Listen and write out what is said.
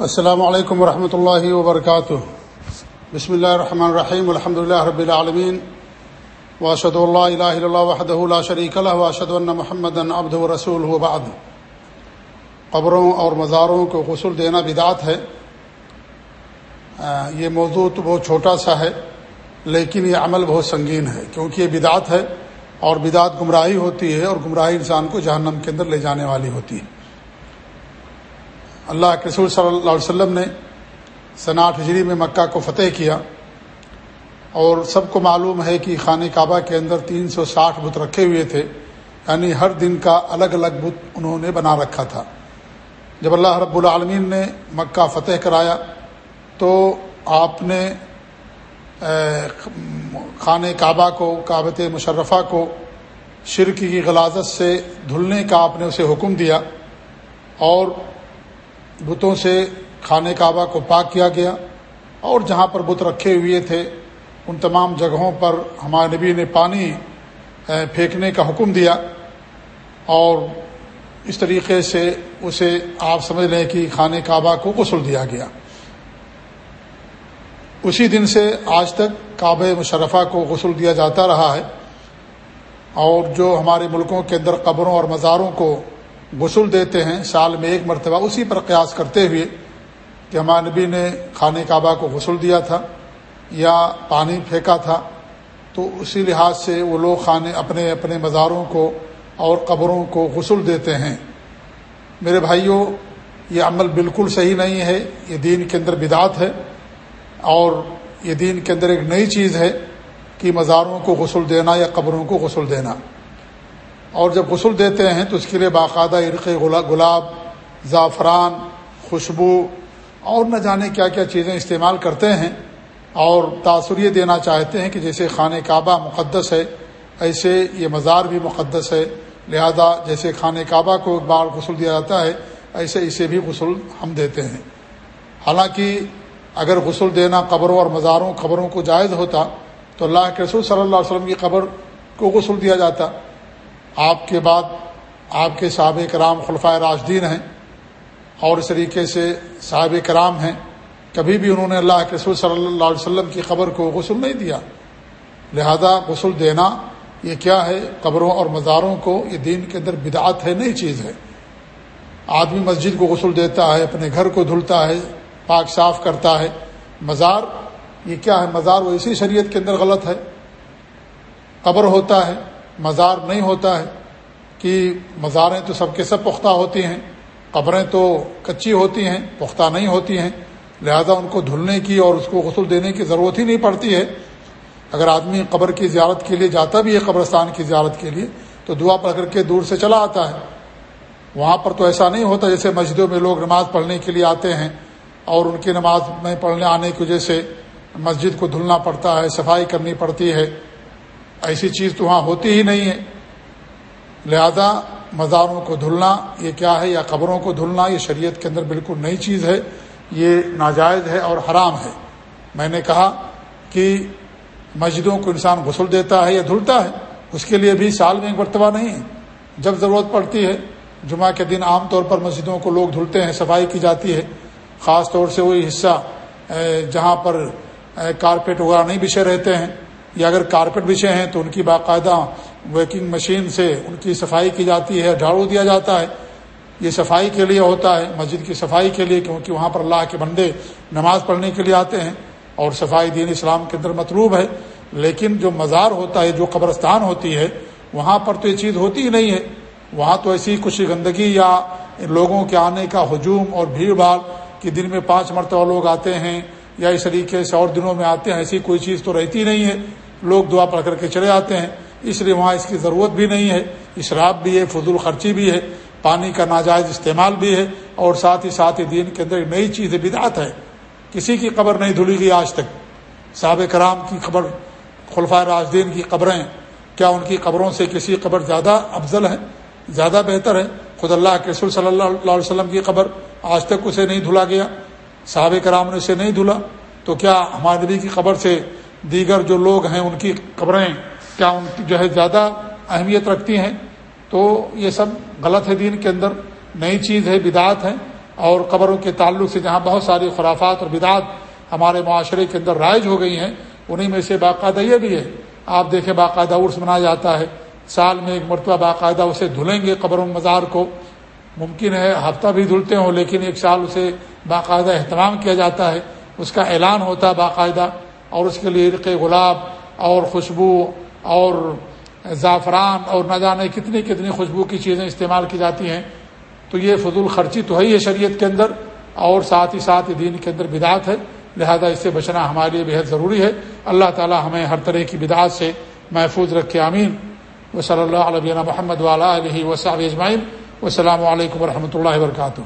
السلام علیکم ورحمۃ اللہ وبرکاتہ۔ بسم اللہ الرحمن الرحیم الحمد اللہ رب العالمین واشد اللہ الہ اللہ وحدہ لا شریک اللہ واشد اللہ محمد ابد و رسول وبعد قبروں اور مزاروں کو غسل دینا بدعت ہے۔ یہ موضوع تو بہت چھوٹا سا ہے، لیکن یہ عمل بہت سنگین ہے، کیونکہ یہ بدعت ہے اور بدعت گمراہی ہوتی ہے اور گمراہی انسان کو جہنم کے اندر لے جانے والی ہوتی ہے۔ اللہ کے رسول صلی اللہ علیہ وسلم نے سناٹ ہجری میں مکہ کو فتح کیا اور سب کو معلوم ہے کہ خانہ کعبہ کے اندر تین سو ساٹھ بت رکھے ہوئے تھے یعنی ہر دن کا الگ الگ بت انہوں نے بنا رکھا تھا۔ جب اللہ رب العالمین نے مکہ فتح کرایا تو آپ نے خانہ کعبہ کو کعبت مشرفہ کو شرک کی غلازت سے دھلنے کا آپ نے اسے حکم دیا اور بتوں سے خانہ کعبہ کو پاک کیا گیا اور جہاں پر بت رکھے ہوئے تھے، ان تمام جگہوں پر ہمارے نبی نے پانی پھینکنے کا حکم دیا اور اس طریقے سے اسے آپ سمجھ لیں کہ خانہ کعبہ کو غسل دیا گیا۔ اسی دن سے آج تک کعبہ مشرفہ کو غسل دیا جاتا رہا ہے اور جو ہمارے ملکوں کے اندر قبروں اور مزاروں کو غسل دیتے ہیں، سال میں ایک مرتبہ اسی پر قیاس کرتے ہوئے کہ ہمارے نبی نے خانہ کعبہ کو غسل دیا تھا یا پانی پھینکا تھا۔ تو اسی لحاظ سے وہ لوگ خانے اپنے اپنے مزاروں کو اور قبروں کو غسل دیتے ہیں۔ میرے بھائیوں یہ عمل بالکل صحیح نہیں ہے۔ یہ دین کے اندر بدعت ہے اور یہ دین کے اندر ایک نئی چیز ہے کہ مزاروں کو غسل دینا یا قبروں کو غسل دینا۔ اور جب غسل دیتے ہیں تو اس کے لیے باقاعدہ عرق گلاب، زعفران، خوشبو اور نہ جانے کیا کیا چیزیں استعمال کرتے ہیں اور تاثر یہ دینا چاہتے ہیں کہ جیسے خانہ کعبہ مقدس ہے، ایسے یہ مزار بھی مقدس ہے۔ لہذا جیسے خانہ کعبہ کو ایک بار غسل دیا جاتا ہے، ایسے اسے بھی غسل ہم دیتے ہیں۔ حالانکہ اگر غسل دینا قبروں اور مزاروں، قبروں کو جائز ہوتا تو اللہ کے رسول صلی اللہ علیہ وسلم کی قبر کو غسل دیا جاتا۔ آپ کے بعد آپ کے صحابہ کرام خلفۂ راشدین ہیں اور اس طریقے سے صحاب کرام ہیں کبھی بھی انہوں نے اللہ کے رسول صلی اللہ علیہ وسلم کی خبر کو غسل نہیں دیا لہذا غسل دینا یہ کیا ہے قبروں اور مزاروں کو یہ دین کے اندر بدعت ہے نئی چیز ہے آدمی مسجد کو غسل دیتا ہے اپنے گھر کو دھلتا ہے پاک صاف کرتا ہے مزار یہ کیا ہے مزار وہ اسی شریعت کے اندر غلط ہے قبر ہوتا ہے مزار نہیں ہوتا ہے کہ مزاریں تو سب کے سب پختہ ہوتی ہیں، قبریں تو کچی ہوتی ہیں، پختہ نہیں ہوتی ہیں، لہذا ان کو دھلنے کی اور اس کو غسل دینے کی ضرورت ہی نہیں پڑتی ہے۔ اگر آدمی قبر کی زیارت کے لیے جاتا بھی ہے، قبرستان کی زیارت کے لیے، تو دعا پڑھ کر کے دور سے چلا آتا ہے۔ وہاں پر تو ایسا نہیں ہوتا جیسے مسجدوں میں لوگ نماز پڑھنے کے لیے آتے ہیں اور ان کی نماز میں پڑھنے آنے کی وجہ سے مسجد کو دھلنا پڑتا ہے، صفائی کرنی پڑتی ہے۔ ایسی چیز تو وہاں ہوتی ہی نہیں ہے۔ لہذا مزاروں کو دھلنا، یہ کیا ہے؟ یا قبروں کو دھلنا، یہ شریعت کے اندر بالکل نئی چیز ہے۔ یہ ناجائز ہے اور حرام ہے۔ میں نے کہا کہ مسجدوں کو انسان غسل دیتا ہے یا دھلتا ہے، اس کے لیے بھی سال میں ایک مرتبہ نہیں ہے۔ جب ضرورت پڑتی ہے، جمعہ کے دن عام طور پر مسجدوں کو لوگ دھلتے ہیں، صفائی کی جاتی ہے۔ خاص طور سے وہی حصہ جہاں پر کارپیٹ وغیرہ نہیں بچھے رہتے ہیں۔ یا اگر کارپیٹ بچھے ہیں تو ان کی باقاعدہ ویکنگ مشین سے ان کی صفائی کی جاتی ہے، جھاڑو دیا جاتا ہے۔ یہ صفائی کے لیے ہوتا ہے، مسجد کی صفائی کے لیے، کیونکہ وہاں پر اللہ کے بندے نماز پڑھنے کے لیے آتے ہیں اور صفائی دین اسلام کے اندر مطلوب ہے۔ لیکن جو مزار ہوتا ہے، جو قبرستان ہوتی ہے، وہاں پر تو یہ چیز ہوتی ہی نہیں ہے۔ وہاں تو ایسی کچھ گندگی یا لوگوں کے آنے کا ہجوم اور بھیڑ بھاڑ کہ دن میں پانچ مرتبہ لوگ آتے ہیں۔ یا اس طریقے سے اور دنوں میں آتے ہیں، ایسی کوئی چیز تو رہتی نہیں ہے۔ لوگ دعا پڑھ کر کے چلے آتے ہیں۔ اس لیے وہاں اس کی ضرورت بھی نہیں ہے۔ اشراف بھی ہے، فضول خرچی بھی ہے۔ پانی کا ناجائز استعمال بھی ہے۔ اور ساتھ ہی ساتھ ہی دین کے اندر ایک نئی چیز، بدعت ہے۔ کسی کی قبر نہیں دھلی گئی آج تک۔ صحابہ کرام کی قبر خلفۂ راجدین کی قبریں، کیا ان کی قبروں سے کسی قبر زیادہ افضل ہے زیادہ بہتر ہے خود اللہ کے رسول صلی اللہ علیہ وسلم کی قبر آج تک اسے نہیں دھلا گیا۔ صحابہ کرام نے اسے نہیں دھلا۔ تو کیا ہمارے نبی کی قبر سے دیگر جو لوگ ہیں ان کی قبریں کیا ان کی جو ہے زیادہ اہمیت رکھتی ہیں؟ تو یہ سب غلط ہے دین کے اندر۔ نئی چیز ہے بدعت ہے اور قبروں کے تعلق سے جہاں بہت ساری خرافات اور بدعات ہمارے معاشرے کے اندر رائج ہو گئی ہیں انہیں میں سے باقاعدہ یہ بھی ہے۔ آپ دیکھیں باقاعدہ عرس منایا جاتا ہے۔ سال میں ایک مرتبہ باقاعدہ اسے دھلیں گے قبر و مزار کو۔ ممکن ہے ہفتہ بھی دھلتے ہوں، لیکن ایک سال اسے باقاعدہ اہتمام کیا جاتا ہے، اس کا اعلان ہوتا ہے باقاعدہ، اور اس کے لیے رق گلاب اور خوشبو اور زعفران اور نہ جانے کتنی کتنی خوشبو کی چیزیں استعمال کی جاتی ہیں۔ تو یہ فضول خرچی تو ہے ہی ہے شریعت کے اندر، اور ساتھ ہی ساتھ دین کے اندر بدعت ہے۔ لہذا اس سے بچنا ہمارے لیے بہت ضروری ہے۔ اللہ تعالی ہمیں ہر طرح کی بدعات سے محفوظ رکھے امین و صلی اللہ علیہ محمد والا علیہ وصاب اجمائن السلام علیکم و رحمۃ اللہ وبرکاتہ۔